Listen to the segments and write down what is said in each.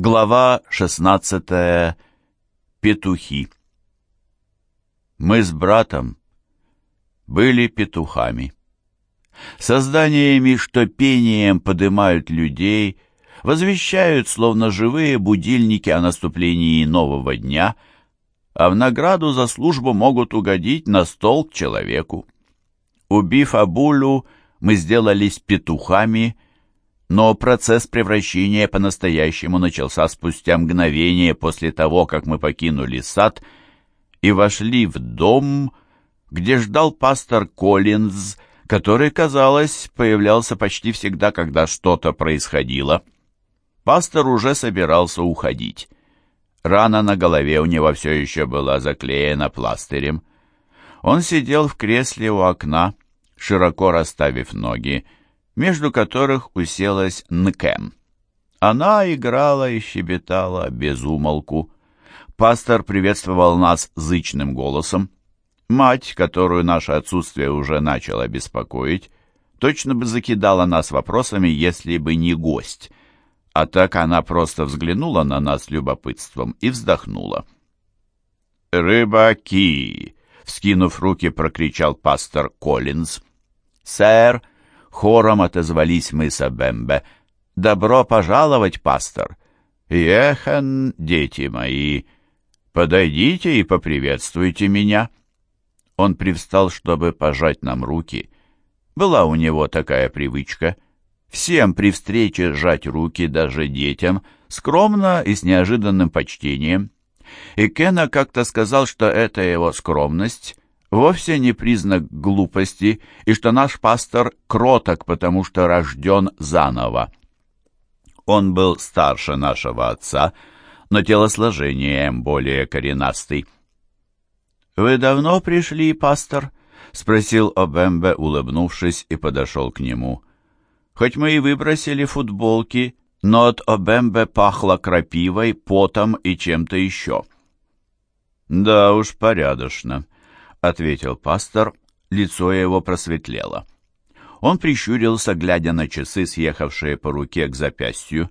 Глава 16. Петухи. Мы с братом были петухами. Созданиями, что пением подымают людей, возвещают, словно живые будильники о наступлении нового дня, а в награду за службу могут угодить на стол к человеку. Убив Абулю, мы сделались петухами — но процесс превращения по-настоящему начался спустя мгновение после того, как мы покинули сад и вошли в дом, где ждал пастор Коллинз, который, казалось, появлялся почти всегда, когда что-то происходило. Пастор уже собирался уходить. Рана на голове у него все еще была заклеена пластырем. Он сидел в кресле у окна, широко расставив ноги, между которых уселась Нкэм. Она играла и щебетала без умолку. Пастор приветствовал нас зычным голосом. Мать, которую наше отсутствие уже начало беспокоить, точно бы закидала нас вопросами, если бы не гость. А так она просто взглянула на нас любопытством и вздохнула. «Рыбаки!» — вскинув руки, прокричал пастор Коллинз. «Сэр!» Хором отозвались мы с Абембе. «Добро пожаловать, пастор!» «Ехен, дети мои, подойдите и поприветствуйте меня!» Он привстал, чтобы пожать нам руки. Была у него такая привычка. Всем при встрече сжать руки, даже детям, скромно и с неожиданным почтением. И Кена как-то сказал, что это его скромность вовсе не признак глупости и что наш пастор кроток, потому что рожден заново. Он был старше нашего отца, но телосложением более коренастый. «Вы давно пришли, пастор?» — спросил Обембе, улыбнувшись, и подошел к нему. «Хоть мы и выбросили футболки, но от Обембе пахло крапивой, потом и чем-то еще». «Да уж, порядочно», — ответил пастор, лицо его просветлело. Он прищурился, глядя на часы, съехавшие по руке к запястью.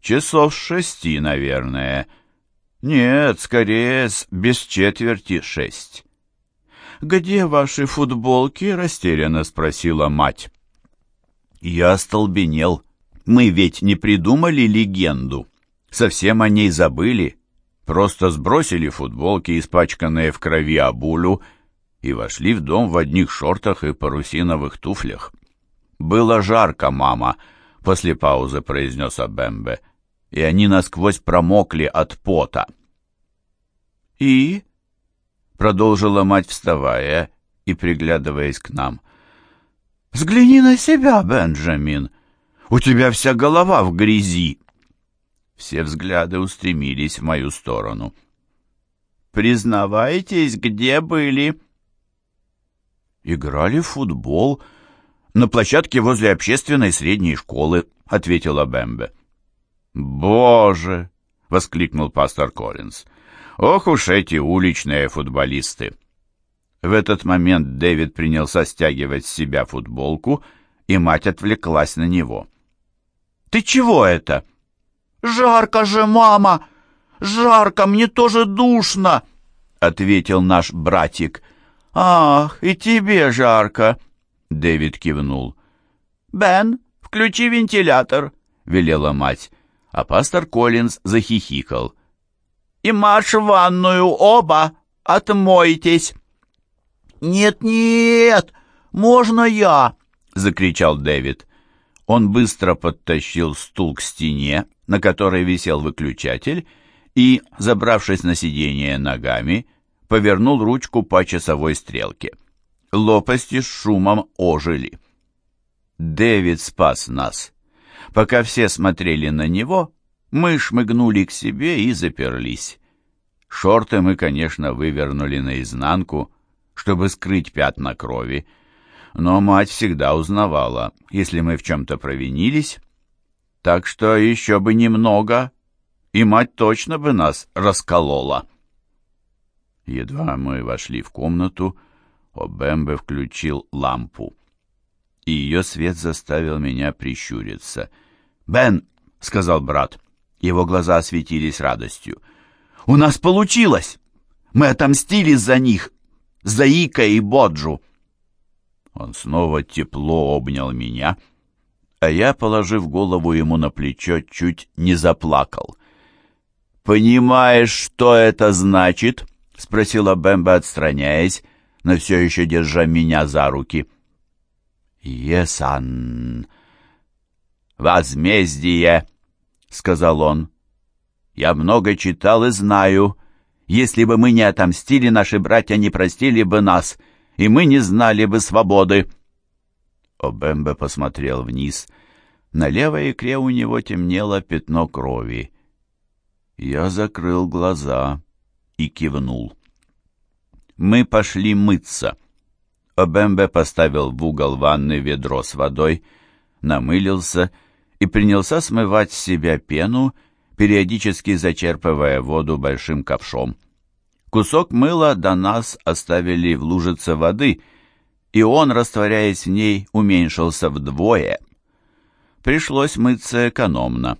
«Часов шести, наверное. Нет, скорее, без четверти шесть». «Где ваши футболки?» — растерянно спросила мать. Я остолбенел. Мы ведь не придумали легенду. Совсем о ней забыли. Просто сбросили футболки, испачканные в крови Абулю, и вошли в дом в одних шортах и парусиновых туфлях. «Было жарко, мама», — после паузы произнес Абембе, «и они насквозь промокли от пота». «И?» — продолжила мать, вставая и приглядываясь к нам. «Взгляни на себя, Бенджамин! У тебя вся голова в грязи!» Все взгляды устремились в мою сторону. «Признавайтесь, где были?» «Играли в футбол на площадке возле общественной средней школы», — ответила Бэмбе. «Боже!» — воскликнул пастор Коллинз. «Ох уж эти уличные футболисты!» В этот момент Дэвид принялся стягивать с себя футболку, и мать отвлеклась на него. «Ты чего это?» «Жарко же, мама! Жарко, мне тоже душно!» — ответил наш братик. «Ах, и тебе жарко!» — Дэвид кивнул. «Бен, включи вентилятор!» — велела мать, а пастор Коллинз захихикал. «И марш в ванную оба! Отмойтесь!» «Нет-нет, можно я!» — закричал Дэвид. Он быстро подтащил стул к стене, на которой висел выключатель, и, забравшись на сиденье ногами, повернул ручку по часовой стрелке. Лопасти с шумом ожили. Дэвид спас нас. Пока все смотрели на него, мы шмыгнули к себе и заперлись. Шорты мы, конечно, вывернули наизнанку, чтобы скрыть пятна крови, но мать всегда узнавала, если мы в чем-то провинились, так что еще бы немного, и мать точно бы нас расколола. Едва мы вошли в комнату, Обембе включил лампу, и ее свет заставил меня прищуриться. «Бен!» — сказал брат. Его глаза осветились радостью. «У нас получилось! Мы отомстили за них, за Ика и Боджу!» Он снова тепло обнял меня, а я, положив голову ему на плечо, чуть не заплакал. «Понимаешь, что это значит?» — спросила Бэмба, отстраняясь, но все еще держа меня за руки. «Есан...» «Возмездие!» — сказал он. «Я много читал и знаю. Если бы мы не отомстили, наши братья не простили бы нас, и мы не знали бы свободы». Обембе посмотрел вниз. На левой икре у него темнело пятно крови. Я закрыл глаза и кивнул. Мы пошли мыться. Обембе поставил в угол ванны ведро с водой, намылился и принялся смывать с себя пену, периодически зачерпывая воду большим ковшом. Кусок мыла до нас оставили в лужице воды, и он, растворяясь в ней, уменьшился вдвое. Пришлось мыться экономно.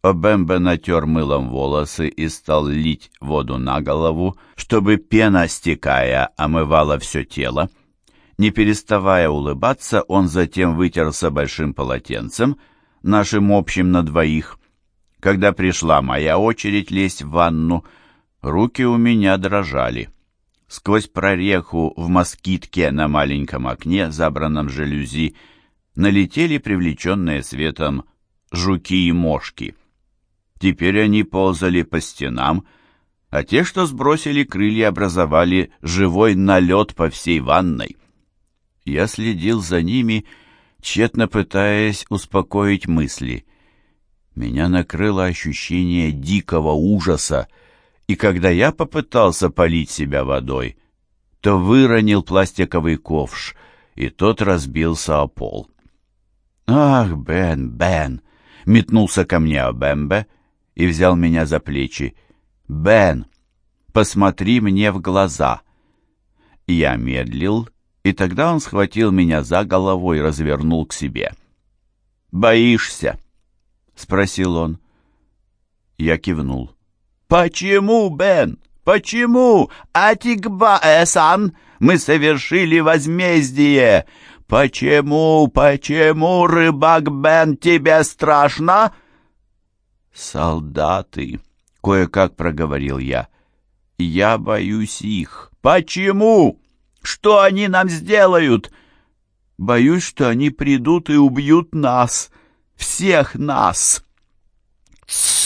Обембе натер мылом волосы и стал лить воду на голову, чтобы пена, стекая, омывала все тело. Не переставая улыбаться, он затем вытерся большим полотенцем, нашим общим на двоих. Когда пришла моя очередь лезть в ванну, руки у меня дрожали. Сквозь прореху в москитке на маленьком окне, забранном жалюзи, налетели привлеченные светом жуки и мошки. Теперь они ползали по стенам, а те, что сбросили крылья, образовали живой налет по всей ванной. Я следил за ними, тщетно пытаясь успокоить мысли. Меня накрыло ощущение дикого ужаса, и когда я попытался полить себя водой, то выронил пластиковый ковш, и тот разбился о пол. «Ах, Бен, Бен!» — метнулся ко мне Обембе и взял меня за плечи. «Бен, посмотри мне в глаза!» Я медлил, и тогда он схватил меня за голову и развернул к себе. «Боишься?» — спросил он. Я кивнул. «Почему, Бен? Почему? Атикба-эсан, мы совершили возмездие! Почему, почему, рыбак Бен, тебе страшно?» «Солдаты!» — кое-как проговорил я. «Я боюсь их». «Почему?» Что они нам сделают? Боюсь, что они придут и убьют нас, всех нас. Тссс!